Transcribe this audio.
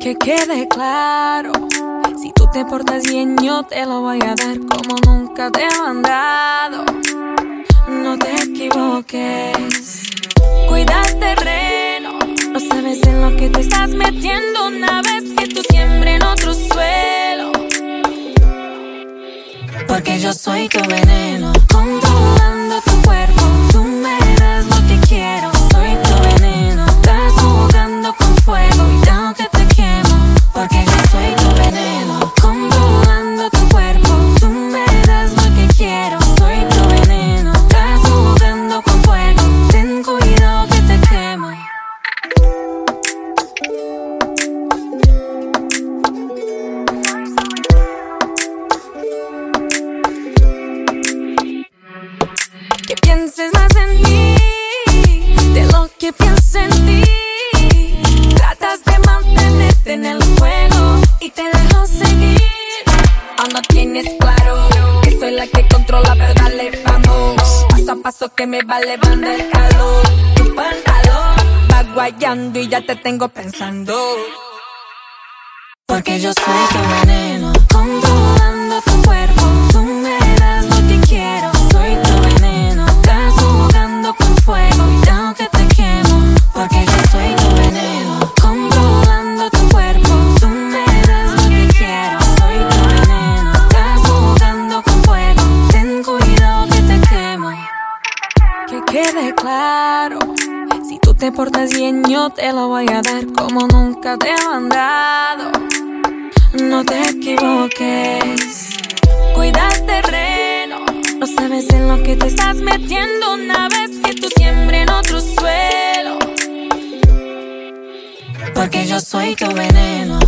Que quede claro, si tú te portas bien yo te lo voy a dar como nunca te he mandado. No te equivoques, cuida terreno, no sabes en lo que te estás metiendo una vez que tú siembres en otro suelo. Porque yo soy tu veneno, controlando tu cuerpo, porque seguir. O no tienes claro que soy la que controla, pero dale, vamos. Paso a paso que me va elevando el calor. Tu pantalón va guayando y ya te tengo pensando. Porque yo soy tu veneno, claro. Si tú te portas bien, yo te lo voy a dar como nunca te he mandado. No te equivoques, cuida el terreno. No sabes en lo que te estás metiendo una vez que tú siembres en otro suelo. Porque yo soy tu veneno.